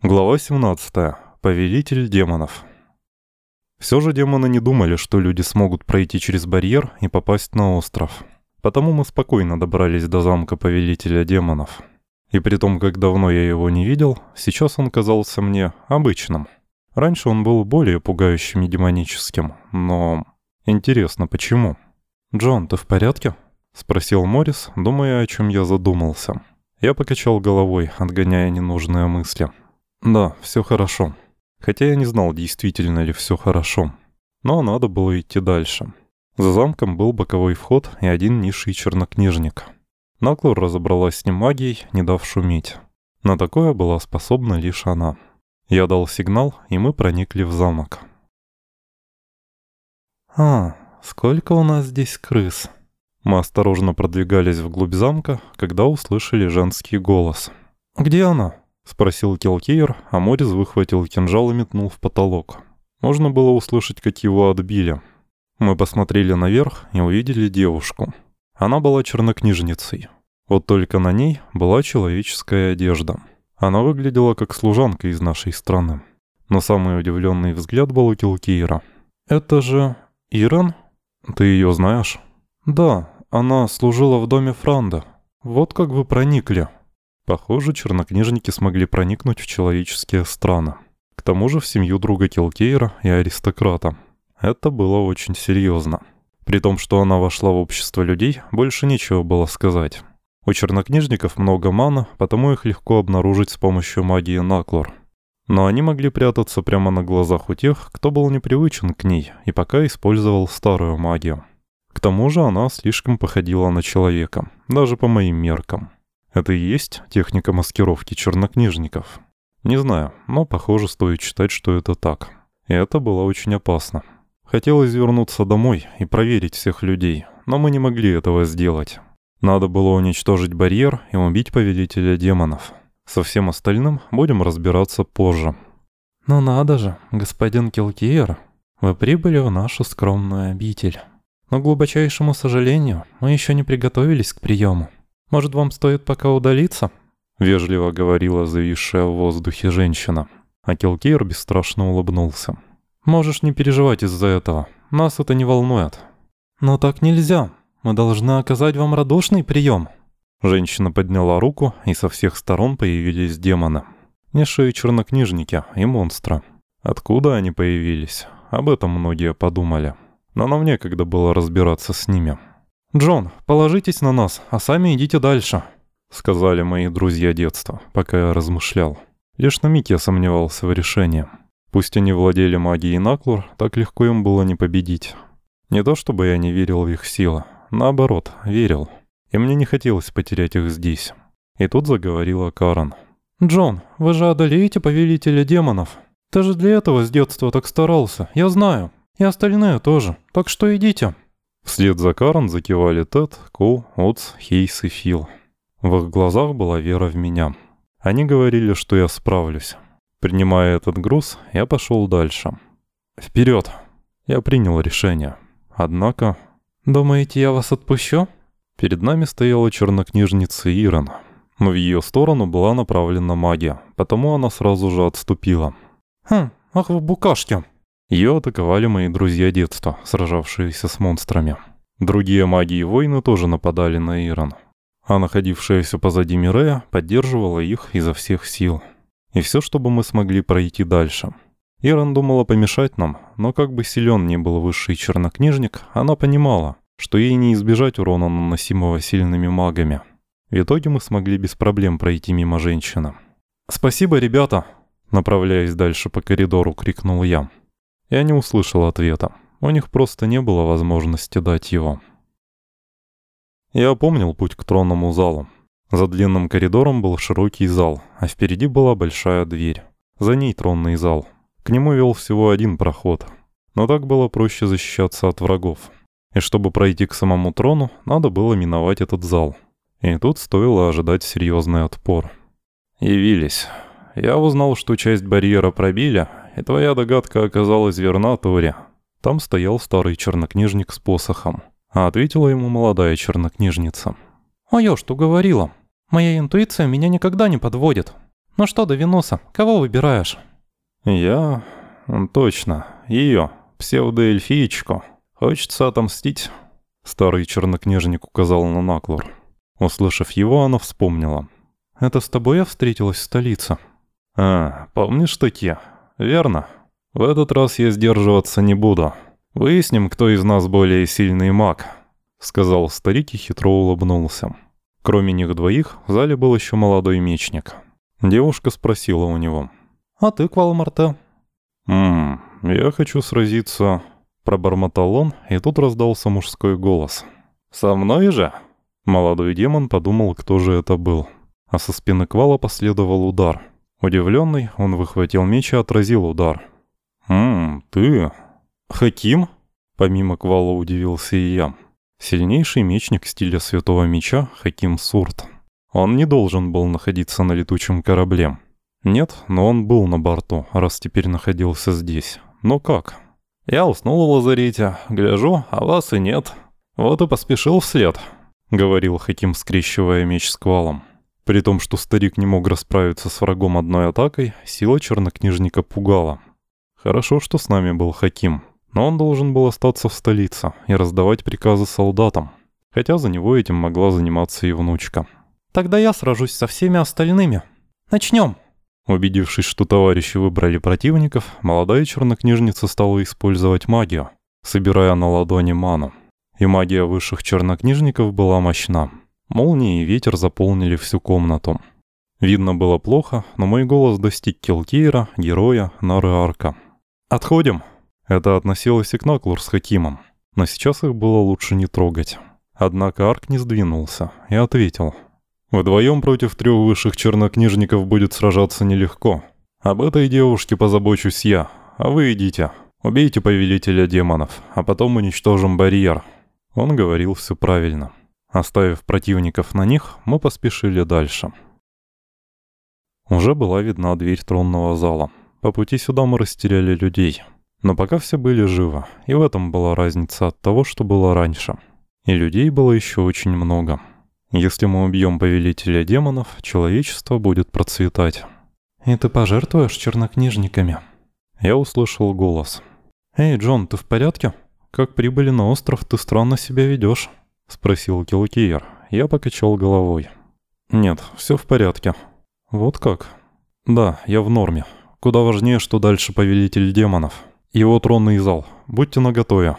Глава 17. Повелитель демонов. Все же демоны не думали, что люди смогут пройти через барьер и попасть на остров. Потому мы спокойно добрались до замка Повелителя демонов. И при том, как давно я его не видел, сейчас он казался мне обычным. Раньше он был более пугающим и демоническим, но... Интересно, почему? «Джон, ты в порядке?» — спросил Моррис, думая, о чем я задумался. Я покачал головой, отгоняя ненужные мысли. Да, все хорошо. Хотя я не знал, действительно ли все хорошо. Но надо было идти дальше. За замком был боковой вход и один низший чернокнижник. Наклор разобралась с ним магией, не дав шуметь. На такое была способна лишь она. Я дал сигнал, и мы проникли в замок. «А, сколько у нас здесь крыс?» Мы осторожно продвигались вглубь замка, когда услышали женский голос. «Где она?» — спросил Келкейр, а Морис выхватил кинжал и метнул в потолок. Можно было услышать, как его отбили. Мы посмотрели наверх и увидели девушку. Она была чернокнижницей. Вот только на ней была человеческая одежда. Она выглядела как служанка из нашей страны. Но самый удивленный взгляд был у Килкейра. «Это же Иран? Ты ее знаешь?» «Да, она служила в доме Франда. Вот как вы проникли». Похоже, чернокнижники смогли проникнуть в человеческие страны. К тому же в семью друга Килкейра и аристократа. Это было очень серьезно. При том, что она вошла в общество людей, больше нечего было сказать. У чернокнижников много мана, потому их легко обнаружить с помощью магии Наклор. Но они могли прятаться прямо на глазах у тех, кто был непривычен к ней и пока использовал старую магию. К тому же она слишком походила на человека, даже по моим меркам. Это и есть техника маскировки чернокнижников. Не знаю, но похоже стоит считать, что это так. И это было очень опасно. Хотелось вернуться домой и проверить всех людей, но мы не могли этого сделать. Надо было уничтожить барьер и убить повелителя демонов. Со всем остальным будем разбираться позже. «Ну надо же, господин Килкиер, вы прибыли в нашу скромную обитель. Но, к глубочайшему сожалению, мы еще не приготовились к приему. Может, вам стоит пока удалиться?» Вежливо говорила зависшая в воздухе женщина. А Килкейр бесстрашно улыбнулся. «Можешь не переживать из-за этого. Нас это не волнует». «Но так нельзя. Мы должны оказать вам радушный прием». Женщина подняла руку, и со всех сторон появились демоны. Низшие чернокнижники и монстры. Откуда они появились? Об этом многие подумали. Но нам некогда было разбираться с ними. «Джон, положитесь на нас, а сами идите дальше», — сказали мои друзья детства, пока я размышлял. Лишь на миг я сомневался в решении. Пусть они владели магией Наклур, так легко им было не победить. Не то чтобы я не верил в их силы, наоборот, верил. И мне не хотелось потерять их здесь. И тут заговорила Карен. «Джон, вы же одолеете повелителя демонов. Ты же для этого с детства так старался, я знаю. И остальные тоже, так что идите». Вслед за Карен закивали Тед, Ку, Отс, Хейс и Фил. В их глазах была вера в меня. Они говорили, что я справлюсь. Принимая этот груз, я пошел дальше. Вперед! Я принял решение. Однако... «Думаете, я вас отпущу?» Перед нами стояла чернокнижница Ирон. В ее сторону была направлена магия, потому она сразу же отступила. «Хм, ах вы букашки!» Ее атаковали мои друзья детства, сражавшиеся с монстрами. Другие маги и воины тоже нападали на Иран. А находившаяся позади Мирея поддерживала их изо всех сил. И все, чтобы мы смогли пройти дальше. Иран думала помешать нам, но как бы силен ни был высший чернокнижник, она понимала, что ей не избежать урона, наносимого сильными магами. В итоге мы смогли без проблем пройти мимо женщины. «Спасибо, ребята!» Направляясь дальше по коридору, крикнул я. Я не услышал ответа. У них просто не было возможности дать его. Я помнил путь к тронному залу. За длинным коридором был широкий зал, а впереди была большая дверь. За ней тронный зал. К нему вел всего один проход. Но так было проще защищаться от врагов. И чтобы пройти к самому трону, надо было миновать этот зал. И тут стоило ожидать серьезный отпор. Явились. Я узнал, что часть барьера пробили, и твоя догадка оказалась верна, Тори. Там стоял старый чернокнижник с посохом, а ответила ему молодая чернокнижница. «А я что говорила? Моя интуиция меня никогда не подводит. «Ну что, Давинуса, кого выбираешь?» «Я... точно, ее, псевдоэльфиечку. Хочется отомстить». Старый чернокнижник указал на Наклор. Услышав его, она вспомнила. «Это с тобой я встретилась в столице?» «А, помнишь такие? Верно. В этот раз я сдерживаться не буду. Выясним, кто из нас более сильный маг», — сказал старик и хитро улыбнулся. Кроме них двоих, в зале был еще молодой мечник. Девушка спросила у него. «А ты, Квалмарте?» «Ммм, я хочу сразиться...» Пробормотал он, и тут раздался мужской голос. «Со мной же?» Молодой демон подумал, кто же это был. А со спины Квала последовал удар. Удивленный, он выхватил меч и отразил удар. «Ммм, ты...» «Хаким?» Помимо Квала удивился и я. Сильнейший мечник стиля Святого Меча Хаким Сурт. Он не должен был находиться на летучем корабле. Нет, но он был на борту, раз теперь находился здесь. Но как? Я уснул в лазарете, гляжу, а вас и нет. Вот и поспешил вслед», — говорил Хаким, скрещивая меч с квалом. При том, что старик не мог расправиться с врагом одной атакой, сила чернокнижника пугала. Хорошо, что с нами был Хаким, но он должен был остаться в столице и раздавать приказы солдатам, хотя за него этим могла заниматься и внучка. «Тогда я сражусь со всеми остальными. Начнем!» Убедившись, что товарищи выбрали противников, молодая чернокнижница стала использовать магию, собирая на ладони ману. И магия высших чернокнижников была мощна. Молнии и ветер заполнили всю комнату. Видно было плохо, но мой голос достиг Келкейра, героя, Нары Арка. «Отходим!» Это относилось и к Наклур с Хакимом, но сейчас их было лучше не трогать. Однако Арк не сдвинулся и ответил – Вдвоем против трех высших чернокнижников будет сражаться нелегко. Об этой девушке позабочусь я, а вы идите. Убейте повелителя демонов, а потом уничтожим барьер». Он говорил все правильно. Оставив противников на них, мы поспешили дальше. Уже была видна дверь тронного зала. По пути сюда мы растеряли людей. Но пока все были живы, и в этом была разница от того, что было раньше. И людей было еще очень много. Если мы убьем повелителя демонов, человечество будет процветать. И ты пожертвуешь чернокнижниками? Я услышал голос. «Эй, Джон, ты в порядке? Как прибыли на остров, ты странно себя ведешь?» Спросил Килкиер. Я покачал головой. «Нет, все в порядке». «Вот как?» «Да, я в норме. Куда важнее, что дальше повелитель демонов. Его тронный зал. Будьте наготове».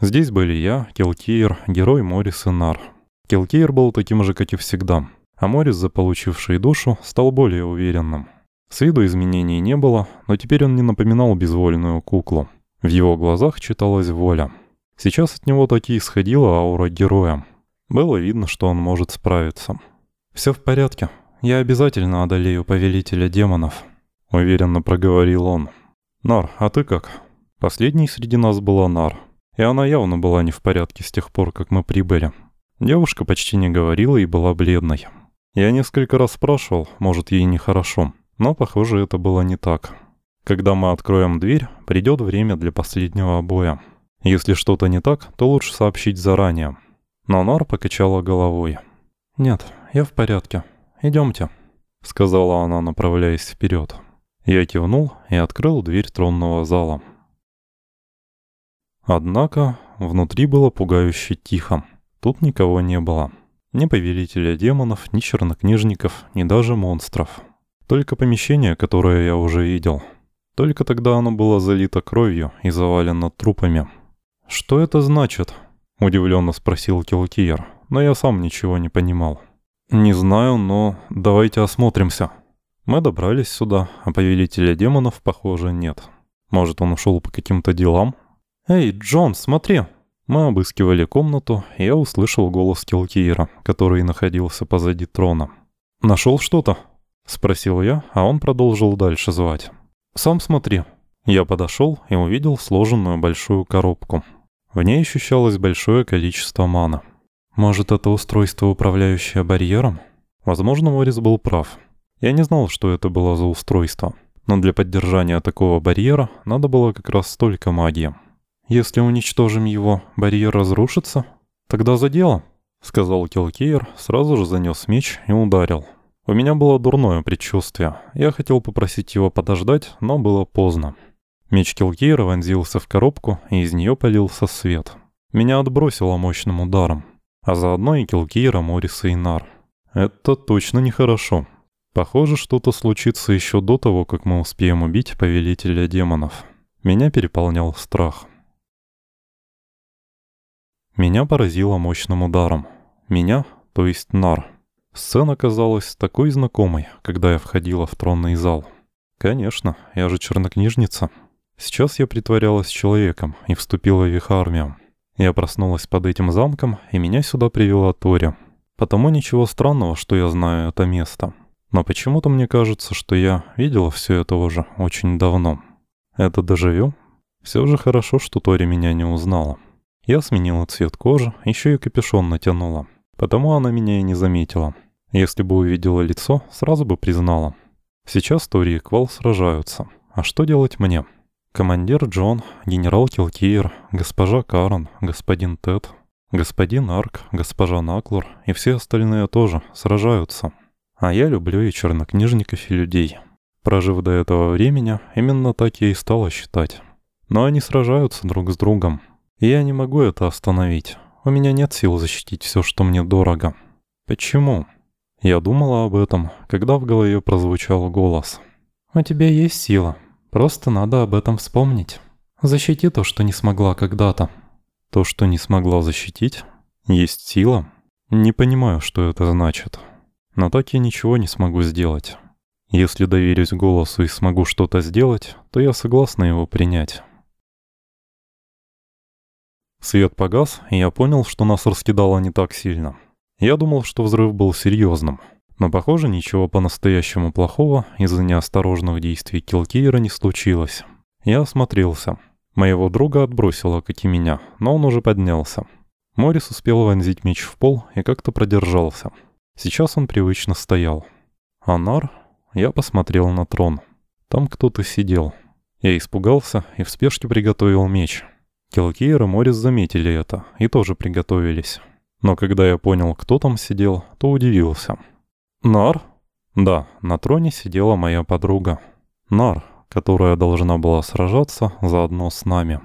Здесь были я, Килкиер, герой Морис и Нар. Килкейр был таким же, как и всегда, а Морис, заполучивший душу, стал более уверенным. С виду изменений не было, но теперь он не напоминал безвольную куклу. В его глазах читалась воля. Сейчас от него таки исходила аура героя. Было видно, что он может справиться. «Все в порядке. Я обязательно одолею повелителя демонов», — уверенно проговорил он. «Нар, а ты как?» Последней среди нас была Нар, и она явно была не в порядке с тех пор, как мы прибыли. Девушка почти не говорила и была бледной. Я несколько раз спрашивал, может ей нехорошо, но, похоже, это было не так. Когда мы откроем дверь, придет время для последнего боя. Если что-то не так, то лучше сообщить заранее. Но Нар покачала головой. «Нет, я в порядке. Идемте», — сказала она, направляясь вперед. Я кивнул и открыл дверь тронного зала. Однако внутри было пугающе тихо. Тут никого не было. Ни повелителя демонов, ни чернокнижников, ни даже монстров. Только помещение, которое я уже видел. Только тогда оно было залито кровью и завалено трупами. «Что это значит?» – удивленно спросил Килкиер, но я сам ничего не понимал. «Не знаю, но давайте осмотримся». Мы добрались сюда, а повелителя демонов, похоже, нет. Может, он ушел по каким-то делам? «Эй, Джон, смотри!» Мы обыскивали комнату, и я услышал голос Килкиера, который находился позади трона. «Нашел что-то?» — спросил я, а он продолжил дальше звать. «Сам смотри». Я подошел и увидел сложенную большую коробку. В ней ощущалось большое количество мана. Может, это устройство, управляющее барьером? Возможно, Морис был прав. Я не знал, что это было за устройство. Но для поддержания такого барьера надо было как раз столько магии. «Если уничтожим его, барьер разрушится? Тогда за дело», — сказал Килкейр, сразу же занес меч и ударил. У меня было дурное предчувствие. Я хотел попросить его подождать, но было поздно. Меч Килкейра вонзился в коробку, и из нее полился свет. Меня отбросило мощным ударом. А заодно и Килкейра, Мориса и Нар. Это точно нехорошо. Похоже, что-то случится еще до того, как мы успеем убить повелителя демонов. Меня переполнял страх. Меня поразило мощным ударом. Меня, то есть Нар. Сцена казалась такой знакомой, когда я входила в тронный зал. Конечно, я же чернокнижница. Сейчас я притворялась человеком и вступила в их армию. Я проснулась под этим замком, и меня сюда привела Тори. Потому ничего странного, что я знаю это место. Но почему-то мне кажется, что я видела все это уже очень давно. Это дежавю? Все же хорошо, что Тори меня не узнала. Я сменила цвет кожи, еще и капюшон натянула. Потому она меня и не заметила. Если бы увидела лицо, сразу бы признала. Сейчас Тори и Квал сражаются. А что делать мне? Командир Джон, генерал Килкиер, госпожа Карен, господин Тед, господин Арк, госпожа Наклор и все остальные тоже сражаются. А я люблю и чернокнижников, и людей. Прожив до этого времени, именно так я и стала считать. Но они сражаются друг с другом. И я не могу это остановить. У меня нет сил защитить все, что мне дорого. Почему? Я думала об этом, когда в голове прозвучал голос. «У тебя есть сила», Просто надо об этом вспомнить. Защити то, что не смогла когда-то. То, что не смогла защитить? Есть сила? Не понимаю, что это значит. Но так я ничего не смогу сделать. Если доверюсь голосу и смогу что-то сделать, то я согласна его принять. Свет погас, и я понял, что нас раскидало не так сильно. Я думал, что взрыв был серьезным. Но, похоже, ничего по-настоящему плохого из-за неосторожных действий Килкейра не случилось. Я осмотрелся. Моего друга отбросило, как и меня, но он уже поднялся. Морис успел вонзить меч в пол и как-то продержался. Сейчас он привычно стоял. Анар? Я посмотрел на трон. Там кто-то сидел. Я испугался и в спешке приготовил меч. Килкейр и Морис заметили это и тоже приготовились. Но когда я понял, кто там сидел, то удивился. Нар? Да, на троне сидела моя подруга. Нар, которая должна была сражаться заодно с нами.